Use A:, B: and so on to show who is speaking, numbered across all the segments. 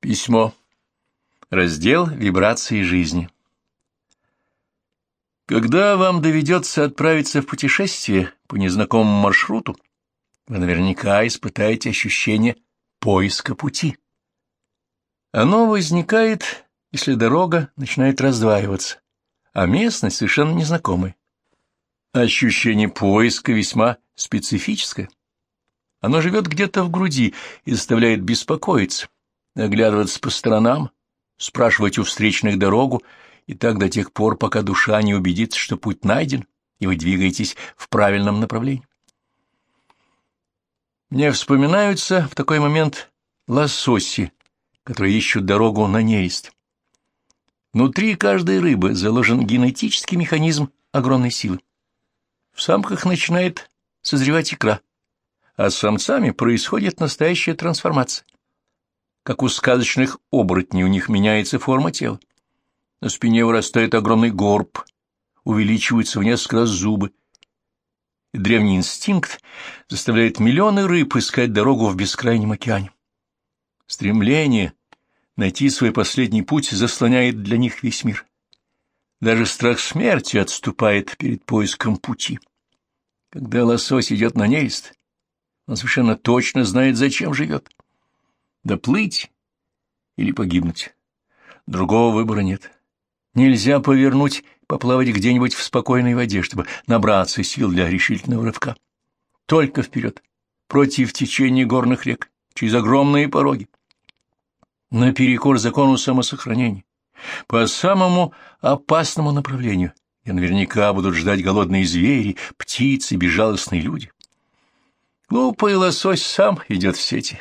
A: Письмо. Раздел «Вибрации жизни». Когда вам доведется отправиться в путешествие по незнакомому маршруту, вы наверняка испытаете ощущение поиска пути. Оно возникает, если дорога начинает раздваиваться, а местность совершенно незнакомая. Ощущение поиска весьма специфическое. Оно живет где-то в груди и заставляет беспокоиться оглядываться по сторонам, спрашивать у встречных дорогу, и так до тех пор, пока душа не убедится, что путь найден, и вы двигаетесь в правильном направлении. Мне вспоминаются в такой момент лососи, которые ищут дорогу на нерест. Внутри каждой рыбы заложен генетический механизм огромной силы. В самках начинает созревать икра, а с самцами происходит настоящая трансформация как у сказочных оборотней, у них меняется форма тела. На спине вырастает огромный горб, увеличиваются в несколько раз зубы. И древний инстинкт заставляет миллионы рыб искать дорогу в бескрайнем океане. Стремление найти свой последний путь заслоняет для них весь мир. Даже страх смерти отступает перед поиском пути. Когда лосось идет на нерест, он совершенно точно знает, зачем живет. Доплыть или погибнуть. Другого выбора нет. Нельзя повернуть, поплавать где-нибудь в спокойной воде, чтобы набраться сил для решительного рывка. Только вперед, против течения горных рек, через огромные пороги. Наперекор закону самосохранения, по самому опасному направлению, где наверняка будут ждать голодные звери, птицы, безжалостные люди. Глупый лосось сам идет в сети,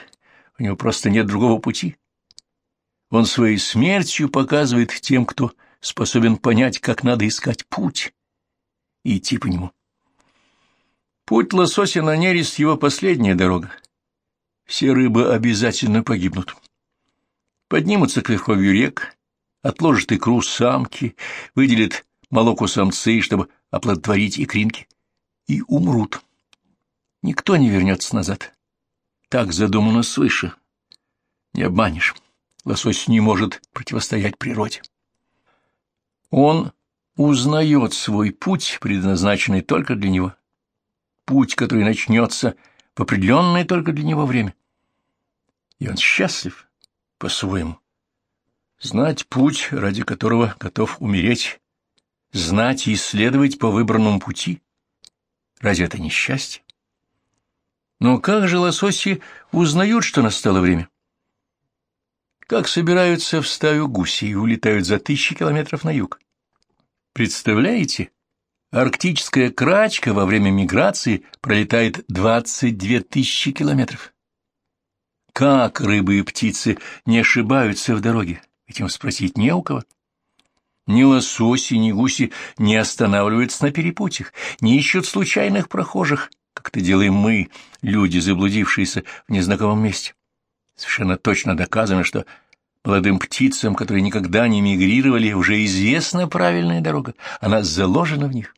A: у него просто нет другого пути. Он своей смертью показывает тем, кто способен понять, как надо искать путь и идти по нему. Путь лосося на нерест — его последняя дорога. Все рыбы обязательно погибнут. Поднимутся к верховью рек, отложат икру самки, выделят молоко самцы, чтобы оплодотворить икринки, и умрут. Никто не вернется назад. Так задумано свыше. Не обманешь. Лосось не может противостоять природе. Он узнает свой путь, предназначенный только для него. Путь, который начнется в определенное только для него время. И он счастлив по-своему. Знать путь, ради которого готов умереть, знать и исследовать по выбранному пути, разве это не счастье? Но как же лососи узнают, что настало время? Как собираются в стаю гуси и улетают за тысячи километров на юг? Представляете? Арктическая крачка во время миграции пролетает 22 тысячи километров. Как рыбы и птицы не ошибаются в дороге? Этим спросить не у кого. Ни лососи, ни гуси не останавливаются на перепутьях, не ищут случайных прохожих, как это делаем мы, люди, заблудившиеся в незнакомом месте. Совершенно точно доказано, что молодым птицам, которые никогда не мигрировали, уже известна правильная дорога, она заложена в них.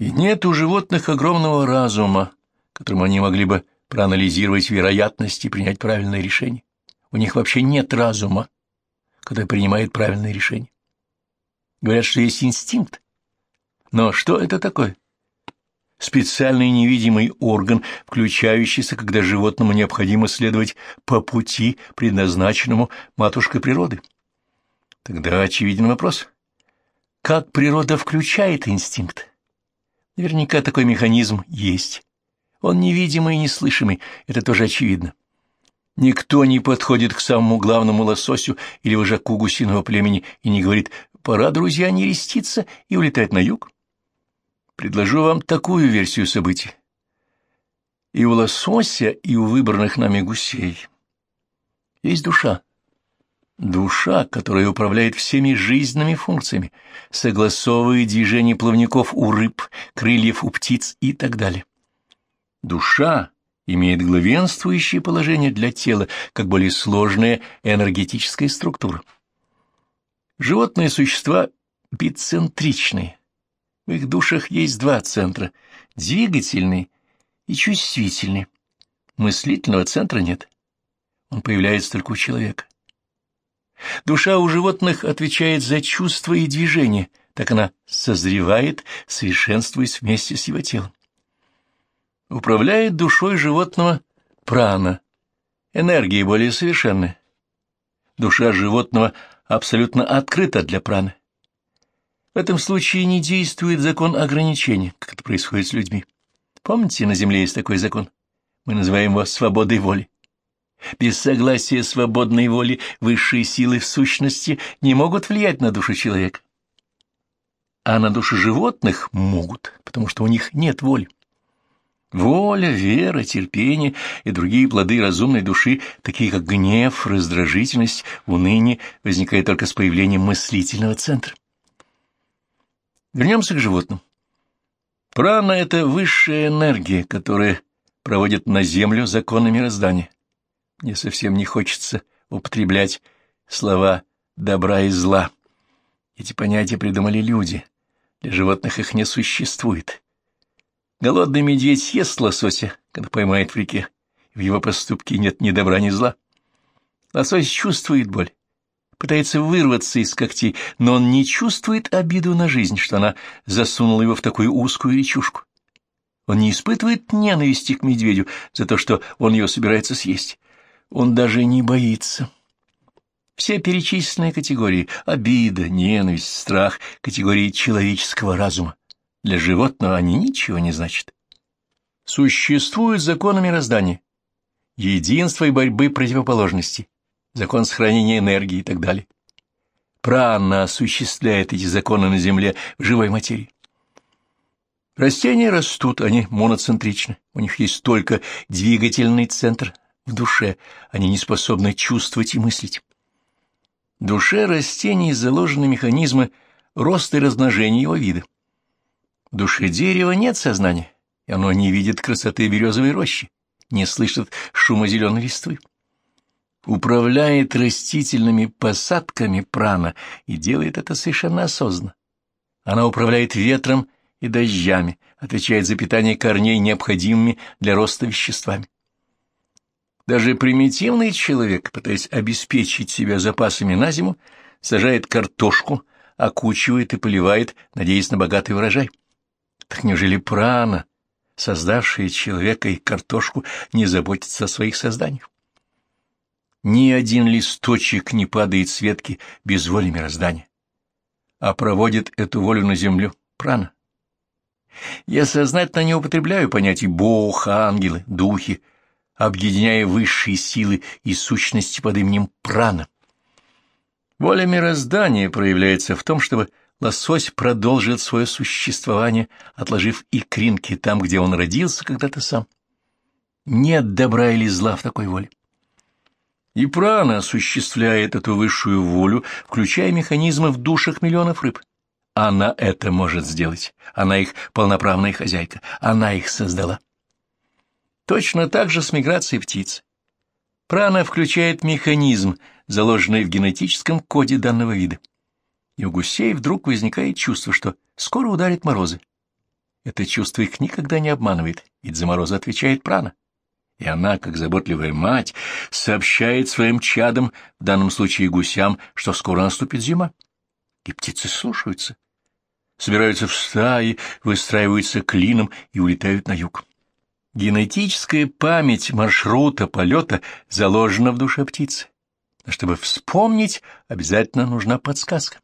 A: И нет у животных огромного разума, которым они могли бы проанализировать вероятности и принять правильное решение. У них вообще нет разума, который принимает правильное решение. Говорят, что есть инстинкт. Но что это такое? Специальный невидимый орган, включающийся, когда животному необходимо следовать по пути, предназначенному матушкой природы. Тогда очевиден вопрос. Как природа включает инстинкт? Наверняка такой механизм есть. Он невидимый и неслышимый, это тоже очевидно. Никто не подходит к самому главному лососю или вожаку гусиного племени и не говорит «пора, друзья, не реститься» и улетать на юг. Предложу вам такую версию событий. И у лосося, и у выбранных нами гусей есть душа. Душа, которая управляет всеми жизненными функциями, согласовывает движение плавников у рыб, крыльев у птиц и так далее. Душа имеет главенствующее положение для тела, как более сложная энергетическая структура. Животные существа бицентричные, в их душах есть два центра — двигательный и чувствительный. Мыслительного центра нет. он появляется только у человека. Душа у животных отвечает за чувства и движения, так она созревает, совершенствуясь вместе с его телом. Управляет душой животного прана, энергия более совершенная. Душа животного абсолютно открыта для праны. В этом случае не действует закон ограничения, как это происходит с людьми. Помните, на Земле есть такой закон? Мы называем его свободой воли. Без согласия свободной воли высшие силы в сущности не могут влиять на душу человека. А на души животных могут, потому что у них нет воли. Воля, вера, терпение и другие плоды разумной души, такие как гнев, раздражительность, уныние, возникают только с появлением мыслительного центра. Вернемся к животным. Прана — это высшая энергия, которая проводит на Землю законы мироздания. Мне совсем не хочется употреблять слова «добра» и «зла». Эти понятия придумали люди. Для животных их не существует. Голодный медведь съест лосося, когда поймает в реке. В его поступке нет ни добра, ни зла. Лосось чувствует боль, пытается вырваться из когтей, но он не чувствует обиду на жизнь, что она засунула его в такую узкую речушку. Он не испытывает ненависти к медведю за то, что он ее собирается съесть. Он даже не боится. Все перечисленные категории — обида, ненависть, страх — категории человеческого разума. Для животного они ничего не значат. Существуют законы мироздания, единства и борьбы противоположностей, закон сохранения энергии и так далее. Прана осуществляет эти законы на Земле в живой материи. Растения растут, они моноцентричны, у них есть только двигательный центр в душе, они не способны чувствовать и мыслить. В душе растений заложены механизмы роста и размножения его вида. В душе дерева нет сознания, и оно не видит красоты березовой рощи, не слышит шума зеленой листвы. Управляет растительными посадками прана и делает это совершенно осознанно. Она управляет ветром и дождями, отвечает за питание корней необходимыми для роста веществами. Даже примитивный человек, пытаясь обеспечить себя запасами на зиму, сажает картошку, окучивает и поливает, надеясь на богатый урожай. Так неужели прана, создавшая человека и картошку, не заботится о своих созданиях? Ни один листочек не падает с ветки без воли мироздания, а проводит эту волю на землю прана. Я сознательно не употребляю понятий «бог», «ангелы», «духи», объединяя высшие силы и сущности под именем прана. Воля мироздания проявляется в том, чтобы лосось продолжил свое существование, отложив икринки там, где он родился когда-то сам. Нет добра или зла в такой воле. И прана осуществляет эту высшую волю, включая механизмы в душах миллионов рыб. Она это может сделать. Она их полноправная хозяйка. Она их создала. Точно так же с миграцией птиц. Прана включает механизм, заложенный в генетическом коде данного вида и у гусей вдруг возникает чувство, что скоро ударит морозы. Это чувство их никогда не обманывает, ведь за морозы отвечает прана. И она, как заботливая мать, сообщает своим чадам, в данном случае гусям, что скоро наступит зима. И птицы слушаются, собираются в стаи, выстраиваются клином и улетают на юг. Генетическая память маршрута полета заложена в душе птицы. Но чтобы вспомнить, обязательно нужна подсказка.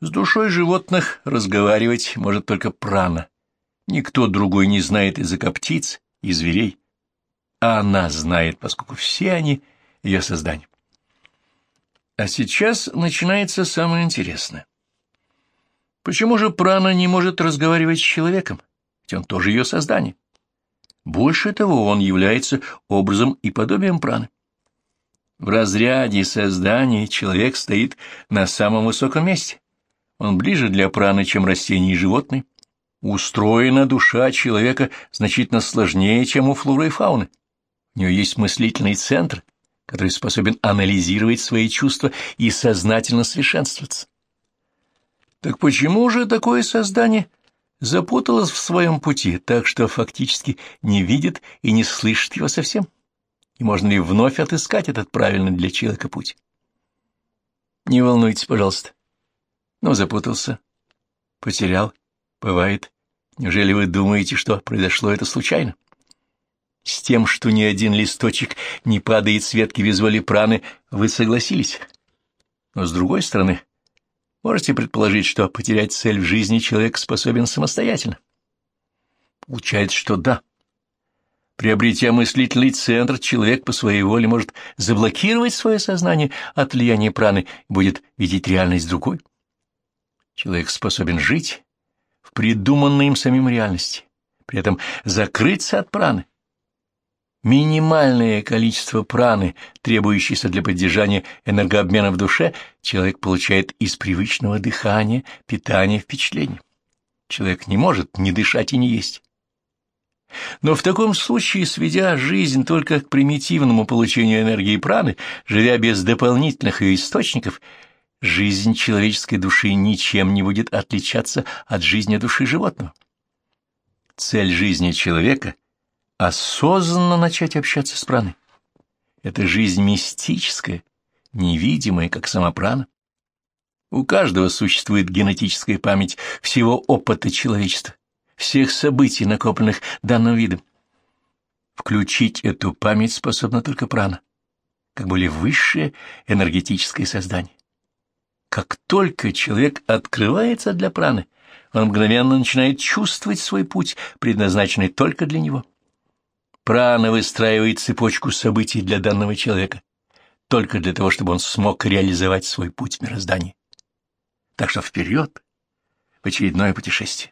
A: С душой животных разговаривать может только прана. Никто другой не знает языка птиц и зверей. Она знает, поскольку все они — ее создание. А сейчас начинается самое интересное. Почему же прана не может разговаривать с человеком? Ведь он тоже ее создание. Больше того, он является образом и подобием праны. В разряде создания человек стоит на самом высоком месте. Он ближе для праны, чем растения и животные. Устроена душа человека значительно сложнее, чем у флоры и фауны. У нее есть мыслительный центр, который способен анализировать свои чувства и сознательно совершенствоваться. Так почему же такое создание запуталось в своем пути, так что фактически не видит и не слышит его совсем? и можно ли вновь отыскать этот правильный для человека путь. Не волнуйтесь, пожалуйста. Ну, запутался, потерял, бывает. Неужели вы думаете, что произошло это случайно? С тем, что ни один листочек не падает с ветки без воли праны, вы согласились. Но с другой стороны, можете предположить, что потерять цель в жизни человек способен самостоятельно. Получается, что да. Приобретя мыслительный центр, человек по своей воле может заблокировать свое сознание от влияния праны и будет видеть реальность другой. Человек способен жить в придуманной им самим реальности, при этом закрыться от праны. Минимальное количество праны, требующееся для поддержания энергообмена в душе, человек получает из привычного дыхания, питания, впечатлений. Человек не может не дышать и не есть. Но в таком случае, сведя жизнь только к примитивному получению энергии праны, живя без дополнительных ее источников, жизнь человеческой души ничем не будет отличаться от жизни души животного. Цель жизни человека — осознанно начать общаться с праной. Это жизнь мистическая, невидимая, как сама прана. У каждого существует генетическая память всего опыта человечества всех событий, накопленных данным видом. Включить эту память способна только прана, как более высшее энергетическое создание. Как только человек открывается для праны, он мгновенно начинает чувствовать свой путь, предназначенный только для него. Прана выстраивает цепочку событий для данного человека, только для того, чтобы он смог реализовать свой путь в мироздании. Так что вперед в очередное путешествие.